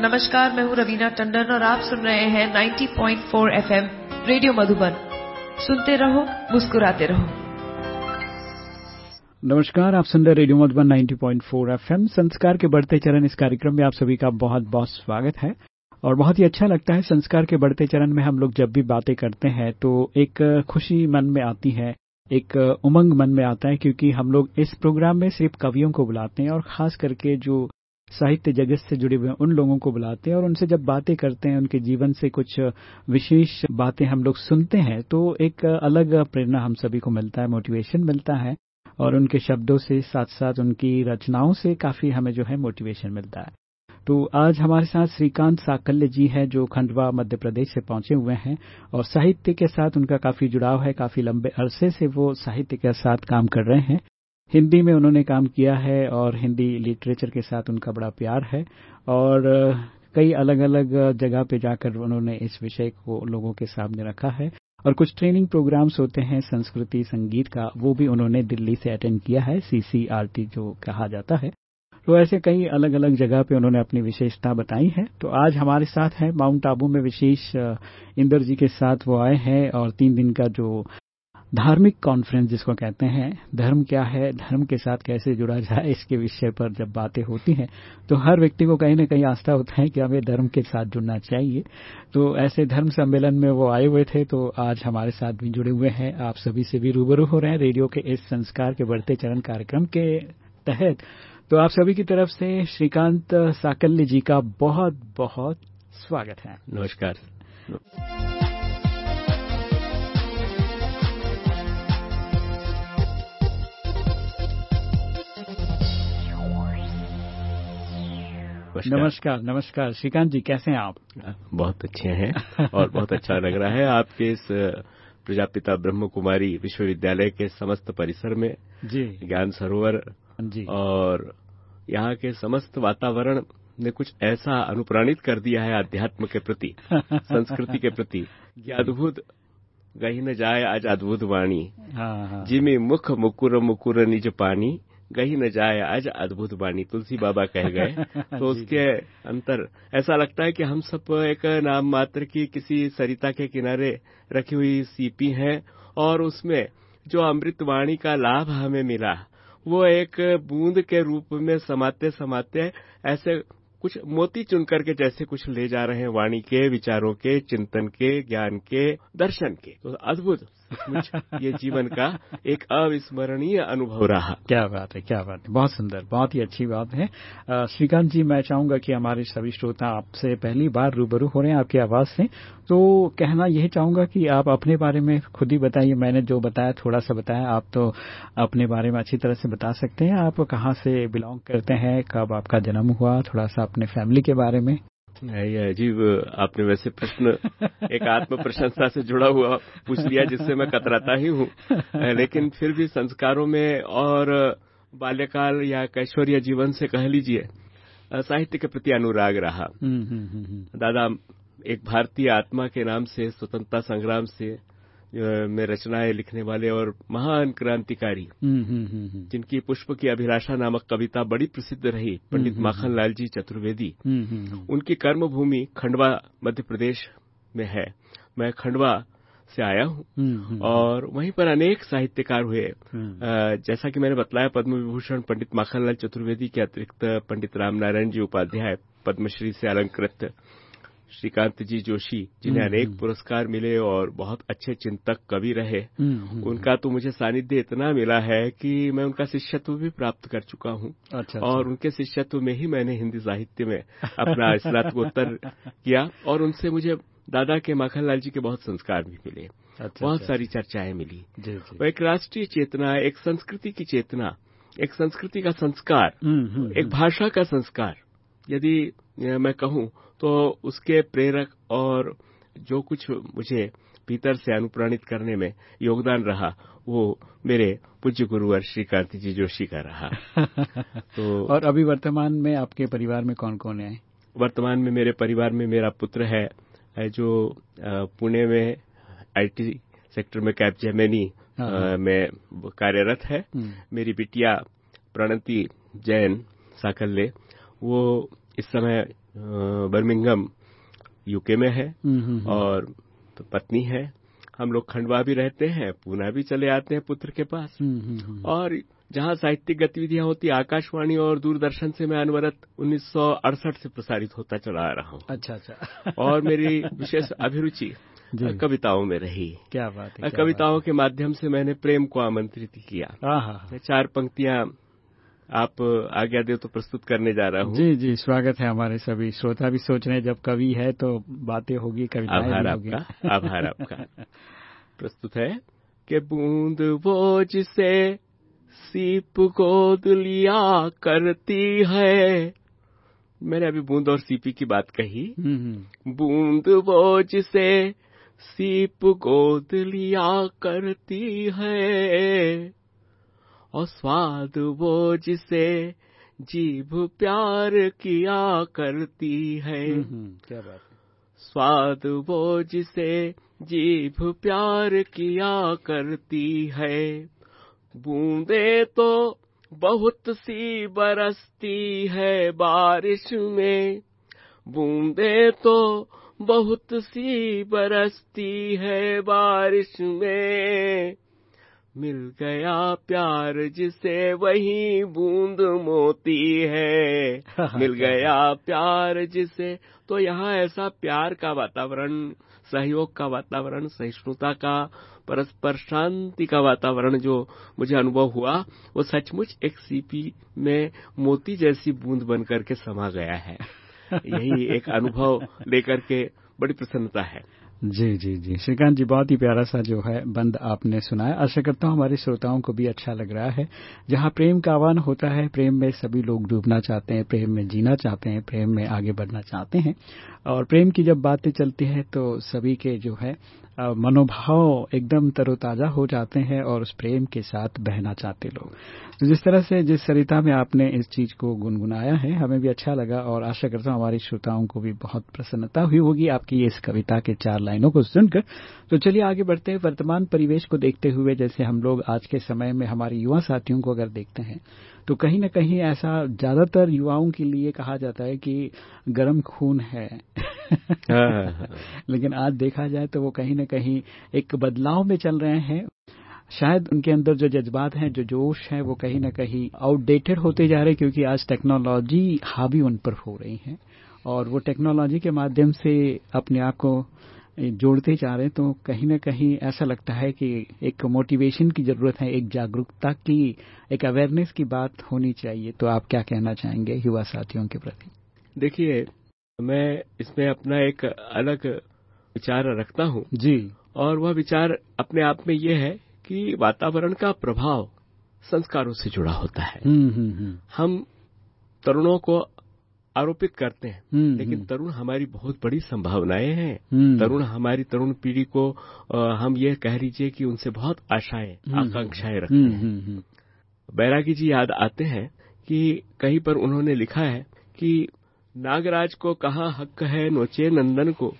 नमस्कार, मैं हूँ रवीना टंडन और आप सुन रहे हैं 90.4 एफएम रेडियो मधुबन। सुनते रहो, मुस्कुराते रहो। नमस्कार, आप सुन रहे रेडियो मधुबन 90.4 एफएम। संस्कार के बढ़ते चरण इस कार्यक्रम में आप सभी का बहुत बहुत स्वागत है। और बहुत ही अच्छा लगता है, संस्कार के बढ़ते चरण में हम लोग जब भी बातें करते हैं तो एक खुशी मन में आती है, एक उमंग मन में आता है, क्योंकि हम लोग इस प्रोग्राम में सिर्फ़ कवियों को बुलाते हैं और खास करके जो साहित्य जगत से जुड़े हुए उन लोगों को बुलाते हैं और उनसे जब बातें करते हैं, उनके जीवन से कुछ विशेष बातें हम लोग सुनते हैं तो एक अलग प्रेरणा हम सभी को मिलता है मोटिवेशन मिलता है और उनके शब्दों से साथ साथ उनकी रचनाओं से काफ़ी हमें जो है मोटिवेशन मिलता है। तो आज हमारे साथ श्रीकांत साकल्य जी हैं, जो खंडवा मध्य प्रदेश से पहुँचे हुए हैं और साहित्य के साथ उनका काफ़ी जुड़ाव है, काफ़ी लंबे अरसे से वो साहित्य के साथ काम कर रहे हैं। हिंदी में उन्होंने काम किया है और हिंदी लिटरेचर के साथ उनका बड़ा प्यार है और कई अलग अलग जगह पे जाकर उन्होंने इस विषय को लोगों के सामने रखा है। और कुछ ट्रेनिंग प्रोग्राम्स होते हैं संस्कृति संगीत का, वो भी उन्होंने दिल्ली से अटेंड किया है सीसीआरटी जो कहा जाता है। तो ऐसे कई अलग अलग जगह पे उन्होंने अपनी विशेषता बताई है। तो आज हमारे साथ है, माउंट आबू में विशेष इंदर जी के साथ वो आए हैं और तीन दिन का जो धार्मिक कॉन्फ्रेंस जिसको कहते हैं, धर्म क्या है, धर्म के साथ कैसे जुड़ा जाए, इसके विषय पर जब बातें होती हैं तो हर व्यक्ति को कहीं न कहीं आस्था होता है कि हमें धर्म के साथ जुड़ना चाहिए। तो ऐसे धर्म सम्मेलन में वो आए हुए थे तो आज हमारे साथ भी जुड़े हुए हैं। आप सभी से भी रूबरू हो रहे हैं रेडियो के इस संस्कार के बढ़ते चरण कार्यक्रम के तहत। तो आप सभी की तरफ़ से श्रीकांत साकल्य जी का बहुत बहुत स्वागत है। नमस्कार। नमस्कार। नमस्कार नमस्कार। श्रीकांत जी कैसे हैं आप? बहुत अच्छे हैं और बहुत अच्छा लग रहा है आपके इस प्रजापिता ब्रह्म कुमारी विश्वविद्यालय के समस्त परिसर में जी। ज्ञान सरोवर जी। और यहाँ के समस्त वातावरण ने कुछ ऐसा अनुप्राणित कर दिया है अध्यात्म के प्रति संस्कृति के प्रति अद्भुत गही न जाए आज अद्भुत वाणी। हाँ हाँ। जिमी मुख मुकुर मुकुर निज पानी गही न जाए आज अद्भुत वाणी तुलसी बाबा कह गए। तो उसके अंतर ऐसा लगता है कि हम सब एक नाम मात्र की किसी सरिता के किनारे रखी हुई सीपी हैं और उसमें जो अमृत वाणी का लाभ हमें मिला वो एक बूंद के रूप में समाते समाते ऐसे कुछ मोती चुन करके जैसे कुछ ले जा रहे हैं वाणी के विचारों के चिंतन के ज्ञान के दर्शन के। तो अद्भुत ये जीवन का एक अविस्मरणीय अनुभव रहा। क्या बात है, क्या बात है, बहुत सुंदर, बहुत ही अच्छी बात है। श्रीकांत जी, मैं चाहूँगा कि हमारे सभी श्रोता आपसे पहली बार रूबरू हो रहे हैं आपकी आवाज़ से। तो कहना यही चाहूँगा कि आप अपने बारे में खुद ही बताइए। मैंने जो बताया थोड़ा सा बताया, आप तो अपने बारे में अच्छी तरह से बता सकते हैं। आप कहाँ से बिलोंग करते हैं, कब आपका जन्म हुआ थोड़ा सा अपने फैमिली के बारे में। ये अजीब आपने वैसे प्रश्न एक आत्म प्रशंसा से जुड़ा हुआ पूछ लिया जिससे मैं कतराता ही हूँ। लेकिन फिर भी संस्कारों में और बाल्यकाल या कैश्वर्य जीवन से कह लीजिए साहित्य के प्रति अनुराग रहा। दादा एक भारतीय आत्मा के नाम से स्वतंत्रता संग्राम से में रचनाएँ लिखने वाले और महान क्रांतिकारी। जिनकी पुष्प की अभिलाषा नामक कविता बड़ी प्रसिद्ध रही पंडित माखनलाल जी चतुर्वेदी। उनकी कर्मभूमि खंडवा मध्य प्रदेश में है। मैं खंडवा से आया हूँ और वहीं पर अनेक साहित्यकार हुए। जैसा कि मैंने बतलाया पद्म विभूषण पंडित माखनलाल चतुर्वेदी के अतिरिक्त पंडित रामनारायण जी उपाध्याय पद्मश्री से अलंकृत श्रीकांत जी जोशी जिन्हें अनेक पुरस्कार मिले और बहुत अच्छे चिंतक कवि रहे उनका तो मुझे सानिध्य इतना मिला है कि मैं उनका शिष्यत्व भी प्राप्त कर चुका हूँ। अच्छा, और उनके शिष्यत्व में ही मैंने हिंदी साहित्य में अपना स्नातकोत्तर किया और उनसे मुझे दादा के माखनलाल जी के बहुत संस्कार भी मिले। अच्छा, बहुत अच्छा, सारी चर्चाएँ मिली। वो एक राष्ट्रीय चेतना एक संस्कृति की चेतना एक संस्कृति का संस्कार एक भाषा का संस्कार यदि मैं कहूँ तो उसके प्रेरक और जो कुछ मुझे भीतर से अनुप्राणित करने में योगदान रहा वो मेरे पूज्य गुरुवर श्रीकांत जी जोशी का रहा। तो और अभी वर्तमान में आपके परिवार में कौन कौन है? वर्तमान में मेरे परिवार में मेरा पुत्र है जो पुणे में आईटी सेक्टर में कैप जेमेनी में कार्यरत है। मेरी बिटिया प्रणति जैन साकल्ले वो इस समय बर्मिंगम यूके में है हम्म, हम्म, हम्म। और तो पत्नी है। हम लोग खंडवा भी रहते हैं पूना भी चले आते हैं पुत्र के पास। और जहाँ साहित्यिक गतिविधियाँ होती आकाशवाणी और दूरदर्शन से मैं अनवरत 1968 से प्रसारित होता चला आ रहा हूँ। अच्छा अच्छा। और मेरी विशेष अभिरुचि कविताओं में रही। क्या बात है कविताओं के माध्यम से मैंने प्रेम को आमंत्रित किया। चार पंक्तियाँ आप आज्ञा दे तो प्रस्तुत करने जा रहा हूँ। जी जी स्वागत है हमारे सभी श्रोता भी सोच रहे हैं जब कवि है तो बातें होगी कवि आभार आपका आभार आपका। प्रस्तुत है कि बूंद बोझ से सीप को दुलिया करती है। मैंने अभी बूंद और सीपी की बात कही। हम्म, हम्म। बूंद बोझ से सीप गोद लिया करती है। और स्वाद बोझ से जीभ प्यार किया करती है। हम्म, हम्म, क्या बात है। स्वाद बोझ से जीभ प्यार किया करती है। बूंदे तो बहुत सी बरसती है बारिश में। बूंदे तो बहुत सी बरसती है बारिश में। मिल गया प्यार जिसे वही बूंद मोती है। मिल गया प्यार जिसे तो यहाँ ऐसा प्यार का वातावरण सहयोग का वातावरण सहिष्णुता का परस्पर शांति का वातावरण जो मुझे अनुभव हुआ वो सचमुच एक सीपी में मोती जैसी बूंद बन करके समा गया है। यही एक अनुभव लेकर के बड़ी प्रसन्नता है। जी जी जी। श्रीकांत जी, बहुत ही प्यारा सा जो है बंद आपने सुनाया। आशा करता हूँ हमारे श्रोताओं को भी अच्छा लग रहा है। जहाँ प्रेम का आह्वान होता है, प्रेम में सभी लोग डूबना चाहते हैं, प्रेम में जीना चाहते हैं, प्रेम में आगे बढ़ना चाहते हैं। और प्रेम की जब बातें चलती है तो सभी के जो है मनोभाव एकदम तरोताजा हो जाते हैं और उस प्रेम के साथ बहना चाहते लोग। तो जिस तरह से, जिस सरिता में आपने इस चीज़ को गुनगुनाया है, हमें भी अच्छा लगा और आशा करता हूँ हमारे श्रोताओं को भी बहुत प्रसन्नता हुई होगी। आपकी इस कविता के चार लाइनों को सुनकर। तो चलिए आगे बढ़ते हैं वर्तमान परिवेश को देखते हुए जैसे हम लोग आज के समय में हमारे युवा साथियों को अगर देखते हैं तो कहीं न कहीं ऐसा ज़्यादातर युवाओं के लिए कहा जाता है कि गर्म खून है। हाँ, हाँ। लेकिन आज देखा जाए तो वो कहीं न कहीं एक बदलाव में चल रहे हैं। शायद उनके अंदर जो जज्बात हैं जो जोश है वो कहीं न कहीं आउटडेटेड होते जा रहे हैं क्योंकि आज टेक्नोलॉजी हावी उन पर हो रही है। और वो टेक्नोलॉजी के माध्यम से अपने आप को जोड़ते जा रहे हैं तो कहीं न कहीं ऐसा लगता है कि एक मोटिवेशन की ज़रूरत है एक जागरूकता की एक अवेयरनेस की बात होनी चाहिए। तो आप क्या कहना चाहेंगे युवा साथियों के प्रति? देखिए मैं इसमें अपना एक अलग विचार रखता हूँ। जी। और वह विचार अपने आप में ये है कि वातावरण का प्रभाव संस्कारों से जुड़ा होता है। हम्म हम्म हम्म। हम तरुणों को आरोपित करते हैं। हम्म, लेकिन हम्म। तरुण हमारी बहुत बड़ी संभावनाएँ हैं। हम्म। तरुण हमारी तरुण पीढ़ी को अ, हम ये कह लीजिए कि उनसे बहुत आशाएँ। आकांक्षाएँ रखते हैं। बैरागी जी याद आते हैं कि कहीं पर उन्होंने लिखा है कि नागराज को कहा हक है नोचे नंदन को।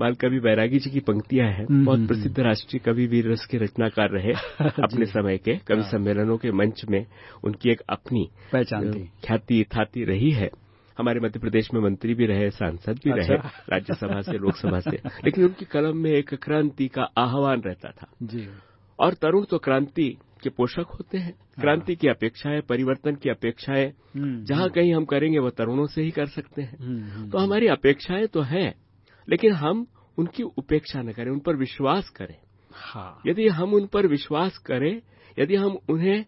बाल कवि बैरागी जी की पंक्तियाँ हैं। बहुत प्रसिद्ध राष्ट्रीय कवि वीर रस के रचनाकार रहे अपने समय के कवि हाँ। सम्मेलनों के मंच में। उनकी एक अपनी पहचान ख्याति थाती रही है। हमारे मध्य प्रदेश में मंत्री भी रहे सांसद भी अच्छा। रहे राज्यसभा से लोकसभा से। लेकिन उनकी कलम में एक क्रांति का आह्वान रहता था। जी। और तरुण तो क्रांति के पोषक होते हैं। क्रांति की अपेक्षाएँ परिवर्तन की अपेक्षाएँ हम्म, जहाँ कहीं हम करेंगे वो तरुणों से ही कर सकते हैं। हम्म, हम्म, तो हमारी अपेक्षाएँ तो हैं लेकिन हम उनकी उपेक्षा न करें उन पर विश्वास करें। हाँ। यदि हम उन पर विश्वास करें यदि हम उन्हें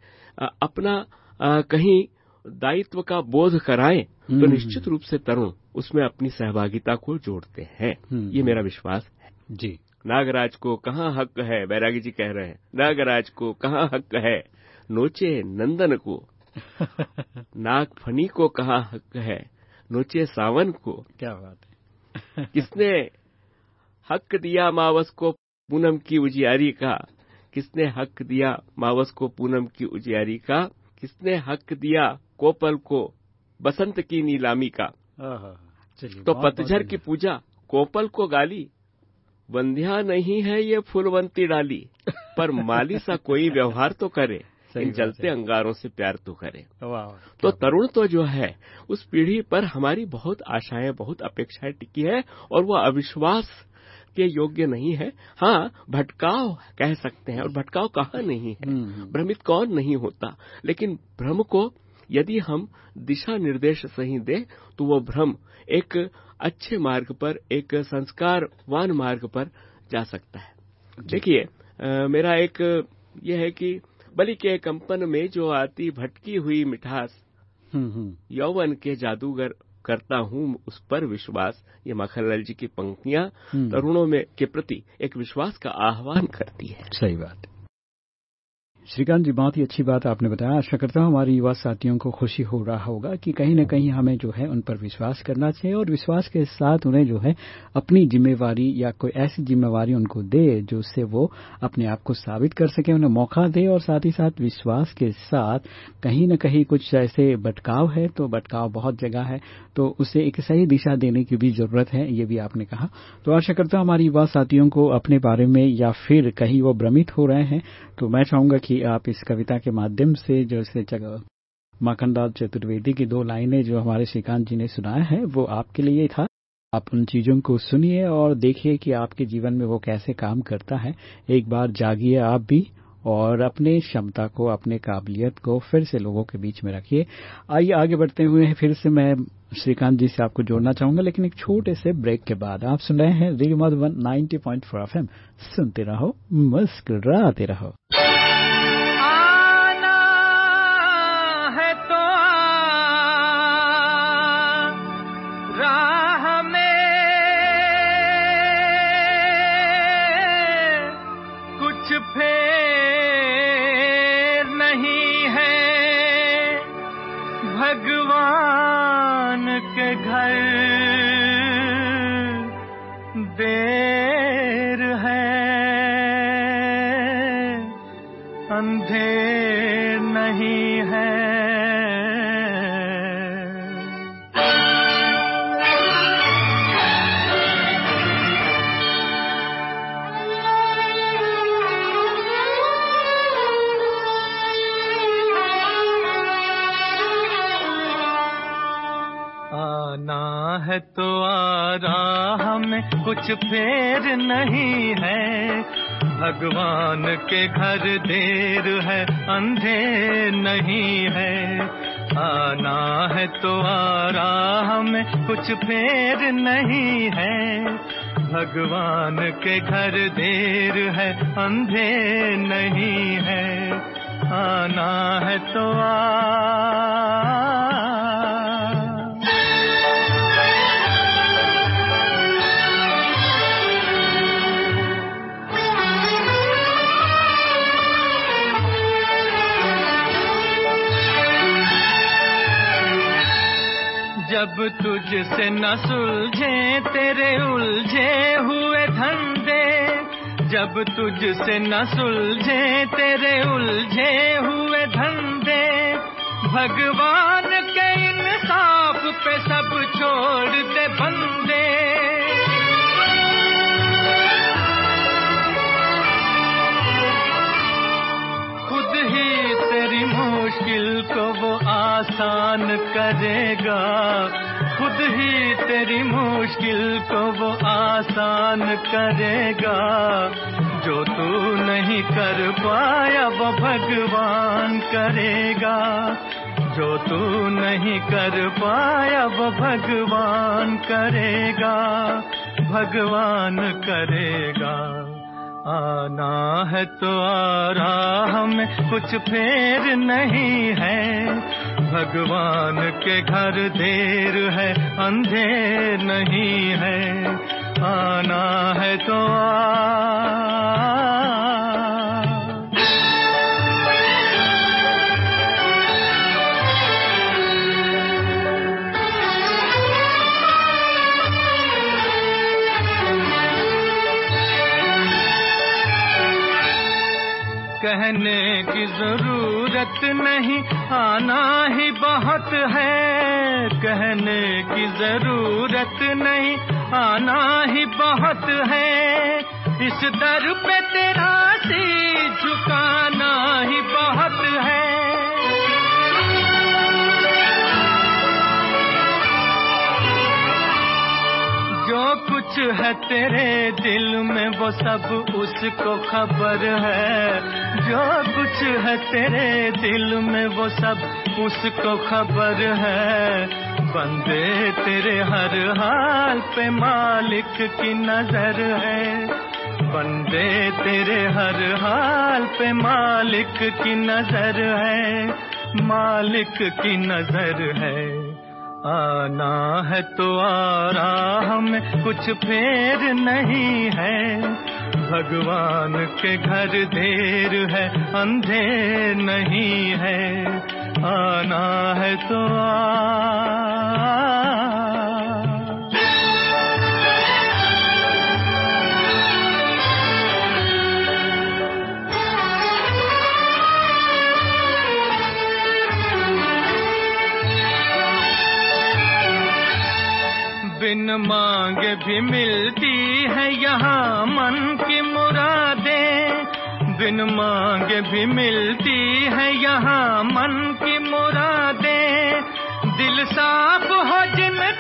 अपना अ, कहीं दायित्व का बोध कराएँ तो हम्म। निश्चित रूप से तरुण उसमें अपनी सहभागिता को जोड़ते हैं। हम्म। ये मेरा विश्वास है। जी। नागराज को कहाँ हक है? बैरागी जी कह रहे हैं। नागराज को कहाँ हक है? नोचे नंदन को। नाग फनी को कहा हक है? नोचे सावन को। क्या बात है। किसने हक दिया मावस को पूनम की उजियारी का? किसने हक दिया मावस को पूनम की उजियारी का? किसने हक दिया कोपल को? बसंत की नीलामी का। तो पतझर की पूजा कोपल को गाली। बंध्या नहीं है ये फूलवंती डाली पर माली सा कोई व्यवहार तो करे। इन जलते अंगारों से प्यार तो करे। तो तरुण तो जो है उस पीढ़ी पर हमारी बहुत आशाएँ बहुत अपेक्षाएँ टिकी है और वो अविश्वास के योग्य नहीं है। हाँ भटकाव कह सकते हैं और भटकाव कहाँ नहीं है? हम्म, हम्म। भ्रमित कौन नहीं होता? लेकिन भ्रम को यदि हम दिशा निर्देश सही दें तो वो भ्रम एक अच्छे मार्ग पर एक संस्कारवान मार्ग पर जा सकता है। देखिए मेरा एक यह है कि बलि के कंपन में जो आती भटकी हुई मिठास हम्म, यौवन के जादूगर करता हूँ उस पर विश्वास। ये माखनलाल जी की पंक्तियाँ हम्म। तरुणों में के प्रति एक विश्वास का आह्वान करती है। सही बात। श्रीकांत जी, बहुत ही अच्छी बात आपने बताया। आशा करता हूँ हमारे युवा साथियों को खुशी हो रहा होगा कि कहीं न कहीं हमें जो है उन पर विश्वास करना चाहिए और विश्वास के साथ उन्हें जो है अपनी जिम्मेवारी या कोई ऐसी जिम्मेवारी उनको दे जो उससे वो अपने आप को साबित कर सके, उन्हें मौका दे और साथ ही साथ विश्वास के साथ कहीं न कहीं कुछ ऐसे भटकाव है तो भटकाव बहुत जगह है तो उसे एक सही दिशा देने की भी ज़रूरत है, ये भी आपने कहा। तो आशा करता हूँ हमारे युवा साथियों को अपने बारे में या फिर कहीं वो भ्रमित हो रहे हैं तो मैं चाहूँगा कि आप इस कविता के माध्यम से जो इसे माखनलाल चतुर्वेदी की दो लाइनें जो हमारे श्रीकांत जी ने सुनाया है, वो आपके लिए था। आप उन चीज़ों को सुनिए और देखिए कि आपके जीवन में वो कैसे काम करता है। एक बार जागिए आप भी और अपने क्षमता को, अपने काबिलियत को फिर से लोगों के बीच में रखिए। आइए, आगे बढ़ते हुए फिर से मैं श्रीकांत जी से आपको जोड़ना चाहूँगा, लेकिन एक छोटे से ब्रेक के बाद आप सुन रहे हैं रेडियो मधुबन 90.4 एफएम सुनते रहो, मुस्कुराते रहो। कुछ फेर नहीं है। भगवान के घर देर है अंधे नहीं है। आना है तो आ रहा हमें, कुछ फेर नहीं है। भगवान के घर देर है अंधे नहीं है। आना है तो आ जब तुझसे न सुलझे, तेरे उलझे हुए धंधे। जब तुझसे न सुलझे, तेरे उलझे हुए धंधे। भगवान के इंसाफ पे सब छोड़ दे बंदे। आसान करेगा। खुद ही तेरी मुश्किल को वो आसान करेगा। जो तू नहीं कर पाया वो भगवान करेगा। जो तू नहीं कर पाया वो भगवान करेगा। भगवान करेगा। आना है तो आ रहा हमें, कुछ फेर नहीं है। भगवान के घर देर है अंधेर नहीं है आना है तो आ। कहने की ज़रूरत नहीं, आना ही बहुत है। कहने की ज़रूरत नहीं, आना ही बहुत है। इस दर पे तेरा सी झुकाना ही बहुत कुछ है तेरे दिल में, वो सब उसको खबर है। जो कुछ है तेरे दिल में, वो सब उसको खबर है। बंदे तेरे हर हाल पे मालिक की नज़र है। बंदे तेरे हर हाल पे मालिक की नज़र है। मालिक की नज़र है। आना है तो आ रहा हमें कुछ फेर नहीं है। भगवान के घर देर है, अंधेर नहीं है। आना है तो आ। बिन मांगे भी मिलती है यहाँ मन की मुरादें। बिन मांगे भी मिलती है यहाँ मन की मुरादें। दिल साफ़ हो जिनका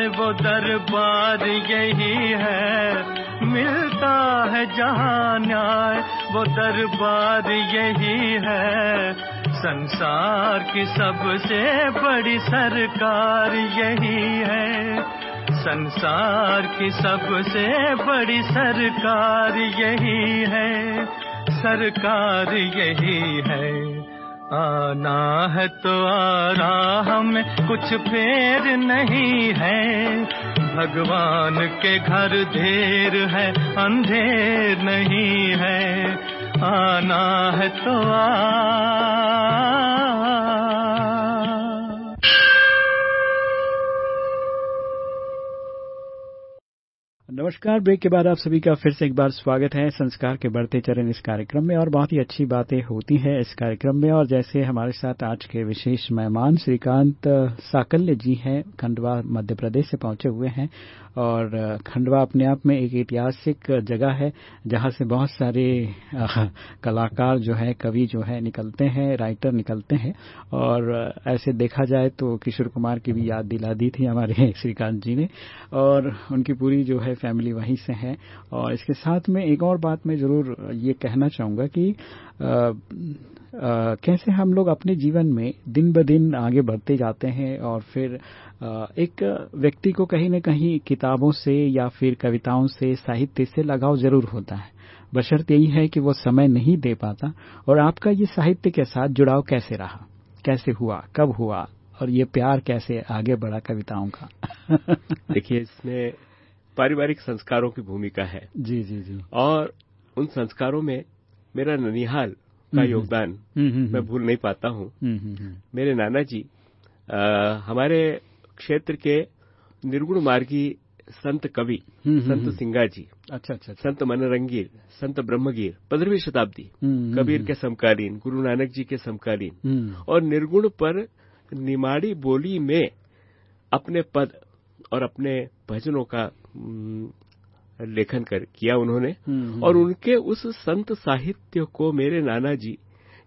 न्याय वो दरबार यही है। मिलता है जहाँ न्याय, वो दरबार यही है। संसार की सबसे बड़ी सरकार यही है। संसार की सबसे बड़ी सरकार यही है। सरकार यही है। आना है तो आ रहा हमें कुछ फेर नहीं है। भगवान के घर ढेर है, अंधेर नहीं है। आना है तो आ नमस्कार, ब्रेक के बाद आप सभी का फिर से एक बार स्वागत है संस्कार के बढ़ते चरण इस कार्यक्रम में और बहुत ही अच्छी बातें होती हैं इस कार्यक्रम में और जैसे हमारे साथ आज के विशेष मेहमान श्रीकांत साकल्य जी हैं, खंडवा, मध्य प्रदेश से पहुँचे हुए हैं और खंडवा अपने आप में एक ऐतिहासिक जगह है जहाँ से बहुत सारे कलाकार जो है, कवि जो है निकलते हैं, राइटर निकलते हैं और ऐसे देखा जाए तो किशोर कुमार की भी याद दिला दी थी हमारे श्रीकांत जी ने और उनकी पूरी जो है फैमिली वहीं से है। और इसके साथ में एक और बात मैं ज़रूर ये कहना चाहूँगा कि आ, आ, कैसे हम लोग अपने जीवन में दिन ब दिन आगे बढ़ते जाते हैं और फिर एक व्यक्ति को कहीं न कहीं किताबों से या फिर कविताओं से साहित्य से लगाव ज़रूर होता है। बशर्त यही है कि वो समय नहीं दे पाता। और आपका ये साहित्य के साथ जुड़ाव कैसे रहा? कैसे हुआ? कब हुआ? और ये प्यार कैसे आगे बढ़ा कविताओं का? देखिए इसमें पारिवारिक संस्कारों की भूमिका है। जी जी जी। और उन संस्कारों में मेरा ननिहाल का योगदान मैं भूल नहीं पाता हूँ। मेरे नाना जी आ, हमारे क्षेत्र के निर्गुण मार्गी संत कवि संत सिंगा जी अच्छा अच्छा संत मनरंगीर संत ब्रह्मगीर पंद्रहवीं शताब्दी कबीर के समकालीन गुरु नानक जी के समकालीन। और निर्गुण पर निमाड़ी बोली में अपने पद और अपने भजनों का लेखन कर किया उन्होंने। और उनके उस संत साहित्य को मेरे नाना जी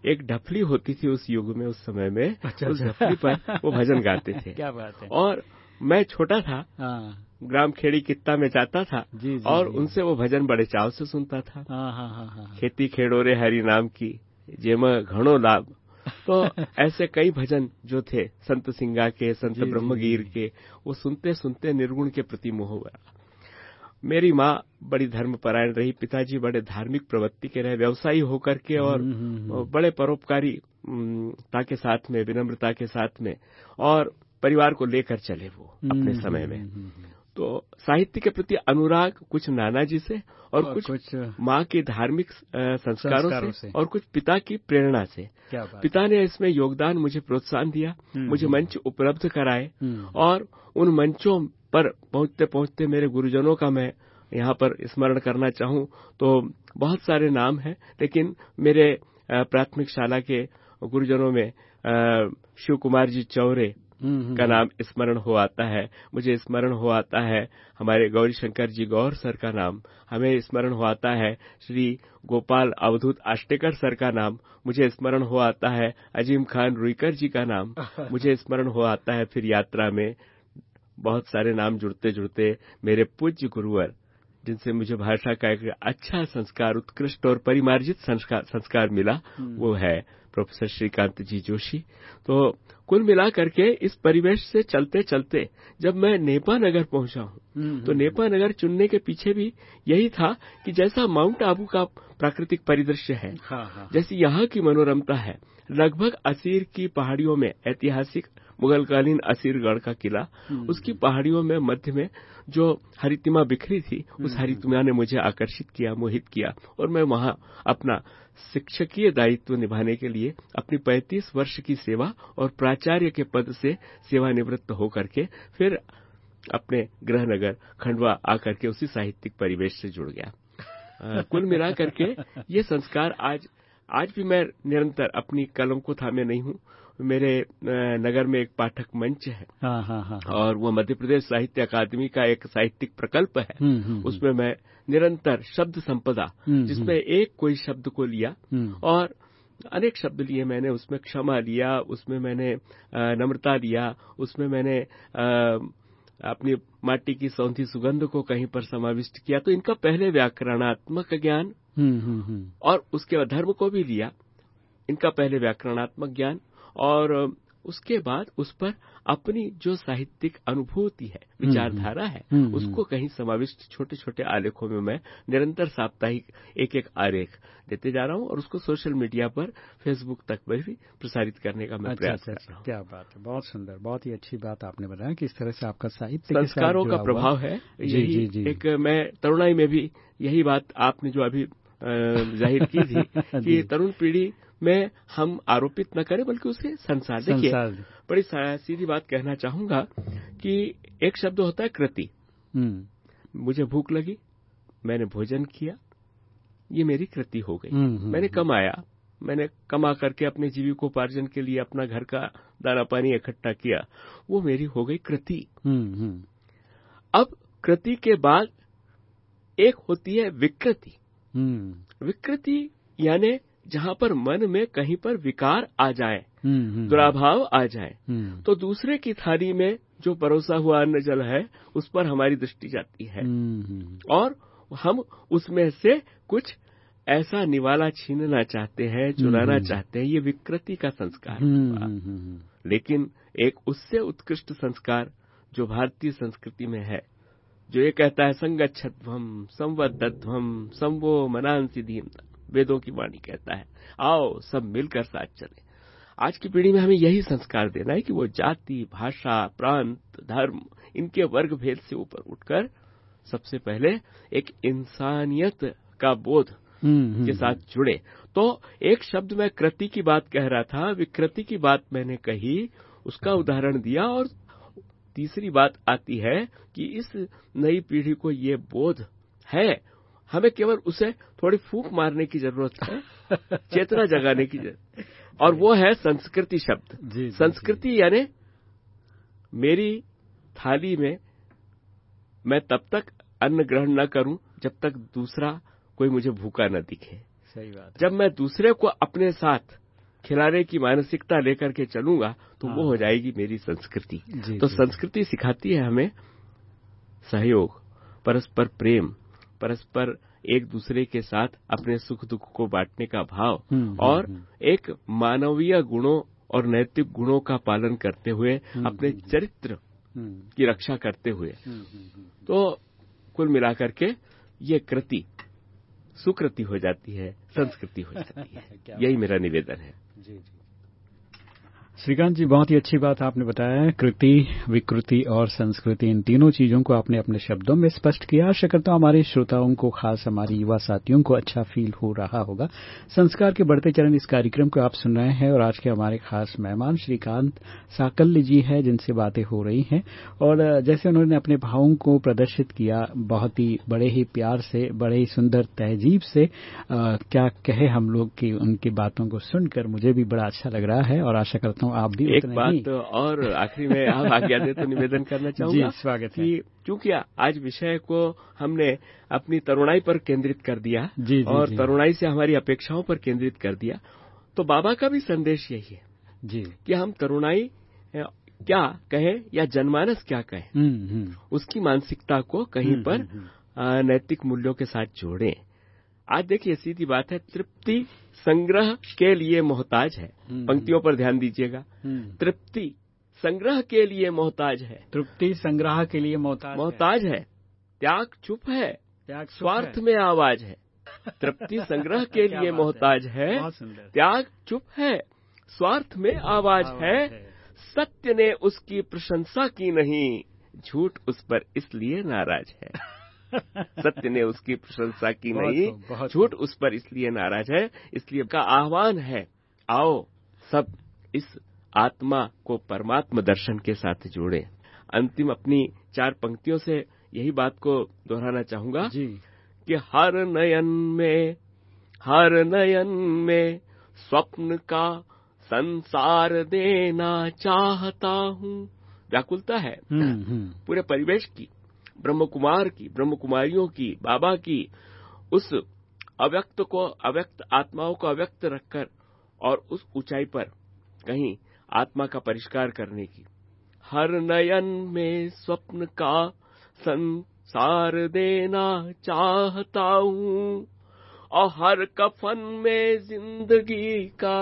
एक ढफली होती थी उस युग में उस समय में अच्छा, उस ढफली पर वो भजन गाते थे। क्या बात है। और मैं छोटा था ग्राम खेड़ी कित्ता में जाता था जी, जी, और जी, उनसे वो भजन बड़े चाव से सुनता था। हाँ, हाँ, हाँ, हाँ, खेती खेड़ोरे हरि नाम की जेम घणो लाभ। तो ऐसे कई भजन जो थे संत सिंगा के संत ब्रह्मगीर के वो सुनते सुनते निर्गुण के प्रति मोह हुआ मेरी माँ बड़ी धर्मपरायण रही पिताजी बड़े धार्मिक प्रवृत्ति के रहे व्यवसायी होकर के और बड़े परोपकारी के साथ में विनम्रता के साथ में और परिवार को लेकर चले वो अपने समय में। तो साहित्य के प्रति अनुराग कुछ नाना जी से और, और कुछ, कुछ माँ के धार्मिक संस्कारों, संस्कारों से, से। और कुछ पिता की प्रेरणा से। क्या बात पिता ने इसमें योगदान मुझे प्रोत्साहन दिया मुझे मंच उपलब्ध कराए और उन मंचों पर पहुँचते पहुँचते मेरे गुरुजनों का मैं यहाँ पर स्मरण करना चाहूँ तो बहुत सारे नाम हैं लेकिन मेरे प्राथमिक शाला के गुरुजनों में शिव कुमार जी चौरे हम्म, का नाम स्मरण हो आता है। मुझे स्मरण हो आता है। हमारे गौरी शंकर जी गौर सर का नाम। हमें स्मरण हो आता है। श्री गोपाल अवधूत आष्टेकर सर का नाम। मुझे स्मरण हो आता है। अजीम खान रुईकर जी का नाम। मुझे स्मरण हो आता है फिर यात्रा में। बहुत सारे नाम जुड़ते जुड़ते मेरे पूज्य गुरुवर जिनसे मुझे भाषा का एक अच्छा संस्कार उत्कृष्ट और परिमार्जित संस्कार, संस्कार मिला वो है प्रोफेसर श्रीकांत जी जोशी। तो कुल मिलाकर के इस परिवेश से चलते चलते जब मैं नेपा नगर पहुँचा हूँ तो नेपा नगर चुनने के पीछे भी यही था कि जैसा माउंट आबू का प्राकृतिक परिदृश्य है हाँ, हाँ। जैसी यहाँ की मनोरमता है। लगभग असीर की पहाड़ियों में ऐतिहासिक मुगलकालीन असीरगढ़ का किला। उसकी पहाड़ियों में मध्य में जो हरितिमा बिखरी थी उस हरितिमा ने मुझे आकर्षित किया मोहित किया और मैं वहाँ अपना शिक्षकीय दायित्व निभाने के लिए अपनी 35 वर्ष की सेवा और प्राचार्य के पद से सेवानिवृत्त होकर के फिर अपने गृहनगर खंडवा आकर के उसी साहित्यिक परिवेश से जुड़ गया। कुल मिलाकर के ये संस्कार आज आज भी मैं निरंतर अपनी कलम को थामे नहीं हूँ। मेरे नगर में एक पाठक मंच है। हाँ, हाँ, हाँ, और वो मध्य प्रदेश साहित्य अकादमी का एक साहित्यिक प्रकल्प है। उसमें मैं निरंतर शब्द संपदा जिसमें एक कोई शब्द को लिया और अनेक शब्द लिए मैंने उसमें क्षमा लिया उसमें मैंने नम्रता लिया उसमें मैंने अपनी माटी की सौंधी सुगंध को कहीं पर समाविष्ट किया। तो इनका पहले व्याकरणात्मक ज्ञान और उसके बाद धर्म को भी लिया। इनका पहले व्याकरणात्मक ज्ञान और उसके बाद उस पर अपनी जो साहित्यिक अनुभूति है विचारधारा है उसको कहीं समाविष्ट छोटे छोटे आलेखों में मैं निरंतर साप्ताहिक एक एक आरेख देते जा रहा हूँ और उसको सोशल मीडिया पर फेसबुक तक पर भी प्रसारित करने का मैं अच्छा, प्रयास अच्छा, कर रहा हूँ। क्या बात है बहुत सुंदर बहुत ही अच्छी बात आपने बताया कि इस तरह से आपका साहित्य संस्कारों का प्रभाव है जी. एक मैं तरुणाई में भी यही बात आपने जो अभी ज़ाहिर की थी कि तरुण पीढ़ी में हम आरोपित न करें बल्कि उसे संसार देखिए। बड़ी सीधी बात कहना चाहूँगा कि एक शब्द होता है कृति। मुझे भूख लगी मैंने भोजन किया ये मेरी कृति हो गई। मैंने कमाया मैंने कमा करके अपने जीविकोपार्जन के लिए अपना घर का दाना पानी इकट्ठा किया वो मेरी हो गई कृति। अब कृति के बाद एक होती है विकृति। विकृति यानी जहाँ पर मन में कहीं पर विकार आ जाए दुराभाव आ जाए तो दूसरे की थाली में जो परोसा हुआ अन्न जल है उस पर हमारी दृष्टि जाती है। और हम उसमें से कुछ ऐसा निवाला छीनना चाहते हैं चुनाना चाहते हैं ये विकृति का संस्कार लेकिन एक उससे उत्कृष्ट संस्कार जो भारतीय संस्कृति में है जो ये कहता है संगच्छध्वम संवद्धध्वम संवो मनांसी धीम वेदों की वाणी कहता है। आओ सब मिलकर साथ चले। आज की पीढ़ी में हमें यही संस्कार देना है कि वो जाति भाषा प्रांत धर्म इनके वर्ग भेद से ऊपर उठकर सबसे पहले एक इंसानियत का बोध के साथ जुड़े। तो एक शब्द मैं कृति की बात कह रहा था विकृति की बात मैंने कही उसका उदाहरण दिया और तीसरी बात आती है कि इस नई पीढ़ी को ये बोध है हमें केवल उसे थोड़ी फूक मारने की ज़रूरत है चेतना जगाने की ज़रूरत और वो है संस्कृति शब्द। जी, संस्कृति यानी मेरी थाली में मैं तब तक अन्न ग्रहण न करूँ जब तक दूसरा कोई मुझे भूखा न दिखे। सही बात जब मैं दूसरे को अपने साथ खिलाने की मानसिकता लेकर के चलूँगा तो वो हो। जाएगी मेरी संस्कृति। तो संस्कृति सिखाती है हमें सहयोग परस्पर प्रेम परस्पर एक दूसरे के साथ अपने सुख दुख को बांटने का भाव और एक मानवीय गुणों और नैतिक गुणों का पालन करते हुए अपने चरित्र की रक्षा करते हुए। तो कुल मिलाकर के ये कृति सुकृति हो जाती है संस्कृति हो जाती है। यही मेरा निवेदन है। जी जी। श्रीकांत जी, बहुत ही अच्छी बात आपने बताया कृति, विकृति और संस्कृति, इन तीनों चीज़ों को आपने अपने शब्दों में स्पष्ट किया। आशा करता हूँ हमारे श्रोताओं को, खास हमारे युवा साथियों को अच्छा फील हो रहा होगा। संस्कार के बढ़ते चरण इस कार्यक्रम को आप सुन रहे हैं और आज के हमारे खास मेहमान श्रीकांत साकल्य जी है, जिनसे बातें हो रही हैं। और जैसे उन्होंने अपने भावों को प्रदर्शित किया, बहुत ही बड़े ही प्यार से, बड़े ही सुंदर तहजीब से क्या कहे हम लोग की उनकी बातों को सुनकर मुझे भी बड़ा अच्छा लग रहा है और आशा करता हूँ आप भी एक बात और आखिरी में आप आज्ञा दे तो निवेदन करना चाहूँगा स्वागत है। क्योंकि आज विषय को हमने अपनी तरुणाई पर केंद्रित कर दिया जी, जी, और जी. तरुणाई से हमारी अपेक्षाओं पर केंद्रित कर दिया तो बाबा का भी संदेश यही है जी। कि हम तरुणाई क्या कहें या जनमानस क्या कहें हुँ, हुँ. उसकी मानसिकता को कहीं पर नैतिक मूल्यों के साथ जोड़ें। आज देखिए सीधी बात है तृप्ति संग्रह के लिए मोहताज है। पंक्तियों पर ध्यान दीजिएगा। तृप्ति संग्रह के लिए मोहताज है। तृप्ति संग्रह के लिए मोहताज मोहताज है। त्याग चुप है। त्याग स्वार्थ में आवाज़ है। तृप्ति संग्रह के लिए मोहताज है। त्याग चुप है। स्वार्थ में आवाज़ है। सत्य ने उसकी प्रशंसा की नहीं। झूठ उस पर इसलिए नाराज़ है। सत्य ने उसकी प्रशंसा की नहीं। झूठ उस पर इसलिए नाराज़ है इसलिए का आह्वान है। आओ सब इस आत्मा को परमात्मा दर्शन के साथ जोड़े। अंतिम अपनी चार पंक्तियों से यही बात को दोहराना चाहूँगा जी। कि हर नयन में हर नयन में स्वप्न का संसार देना चाहता हूँ। व्याकुलता है पूरे परिवेश की। ब्रह्म कुमार की ब्रह्म कुमारियों की बाबा की उस अव्यक्त को अव्यक्त आत्माओं को अव्यक्त रखकर और उस ऊंचाई पर कहीं आत्मा का परिष्कार करने की। हर नयन में स्वप्न का संसार देना चाहता हूँ और हर कफन में ज़िंदगी का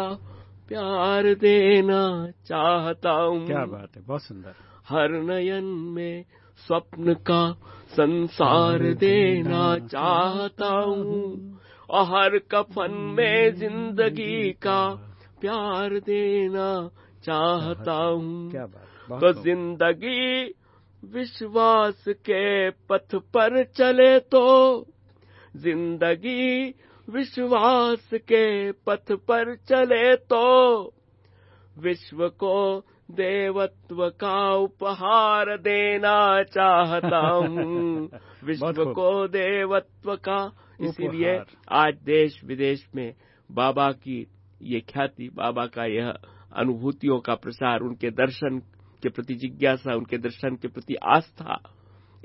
प्यार देना चाहता हूँ। क्या बात है बहुत सुंदर। हर नयन में स्वप्न का संसार देना चाहता हूँ। और हर कफन में ज़िंदगी का प्यार देना चाहता हूँ। तो ज़िंदगी विश्वास के पथ पर चले तो ज़िंदगी विश्वास के पथ पर चले तो विश्व को देवत्व का उपहार देना चाहता हूँ। विश्व को देवत्व का। इसीलिए आज देश विदेश में बाबा की ये ख्याति बाबा का यह अनुभूतियों का प्रसार उनके दर्शन के प्रति जिज्ञासा उनके दर्शन के प्रति आस्था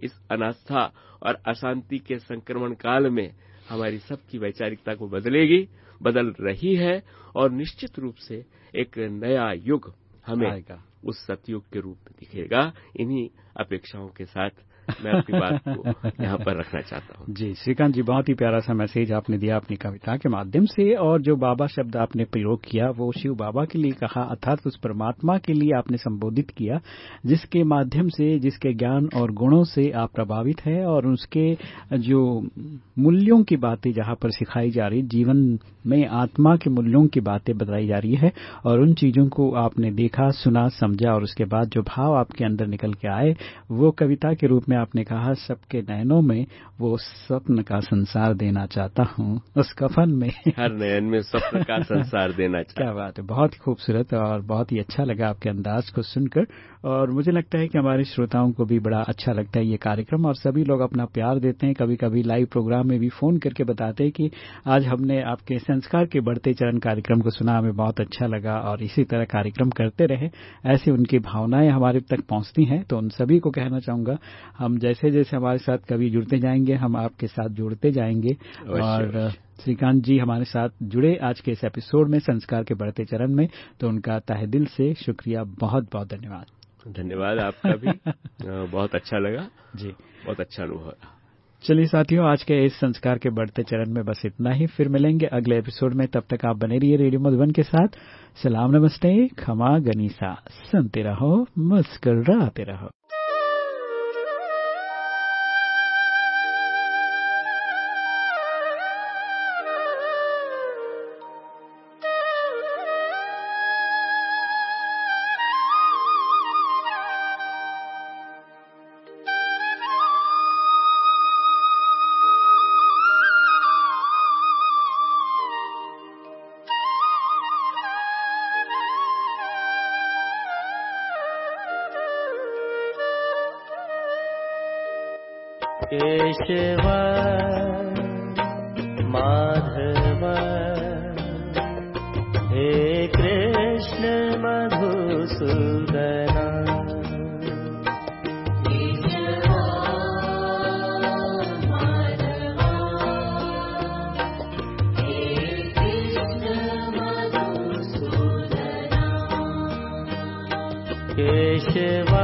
इस अनास्था और अशांति के संक्रमण काल में हमारी सबकी वैचारिकता को बदलेगी बदल रही है और निश्चित रूप से एक नया युग हमें उस सतयुग के रूप में दिखेगा। इन्हीं अपेक्षाओं के साथ मैं अपनी बात को यहाँ पर रखना चाहता हूँ। जी, श्रीकांत जी, बहुत ही प्यारा सा मैसेज आपने दिया अपनी कविता के माध्यम से और जो बाबा शब्द आपने प्रयोग किया, वो शिव बाबा के लिए कहा, अर्थात उस परमात्मा के लिए आपने संबोधित किया, जिसके माध्यम से, जिसके ज्ञान और गुणों से आप प्रभावित हैं और उसके जो मूल्यों की बातें जहाँ पर सिखाई जा रही, जीवन में आत्मा के मूल्यों की बातें बताई जा रही है और उन चीज़ों को आपने देखा, सुना, समझा और उसके बाद जो भाव आपके अंदर निकल के आए, वो कविता के रूप में आपने कहा सबके नयनों में वो स्वप्न का संसार देना चाहता हूँ उस कफन में। हर नयन में स्वप्न का संसार देना चाहता क्या बात है बहुत ही खूबसूरत और बहुत ही अच्छा लगा आपके अंदाज को सुनकर और मुझे लगता है कि हमारे श्रोताओं को भी बड़ा अच्छा लगता है ये कार्यक्रम और सभी लोग अपना प्यार देते हैं कभी कभी लाइव प्रोग्राम में भी फ़ोन करके बताते हैं कि आज हमने आपके संस्कार के बढ़ते चरण कार्यक्रम को सुना हमें बहुत अच्छा लगा और इसी तरह कार्यक्रम करते रहे ऐसी उनकी भावनाएँ हमारे तक पहुँचती हैं तो उन सभी को कहना चाहूँगा हम जैसे जैसे हमारे साथ कभी जुड़ते जाएँगे हम आपके साथ जुड़ते जाएँगे। और श्रीकांत जी हमारे साथ जुड़े आज के इस एपिसोड में संस्कार के बढ़ते चरण में तो उनका तहे दिल से शुक्रिया बहुत बहुत धन्यवाद। धन्यवाद आपका भी। बहुत अच्छा लगा। जी। बहुत अच्छा अनुभव चलिए साथियों आज के इस संस्कार के बढ़ते चरण में बस इतना ही। फिर मिलेंगे अगले एपिसोड में। तब तक आप बने रहिए रेडियो मधुबन के साथ। सलाम नमस्ते खमा गनीसा। सुनते रहो मुस्कराते रहो। ಶಿವ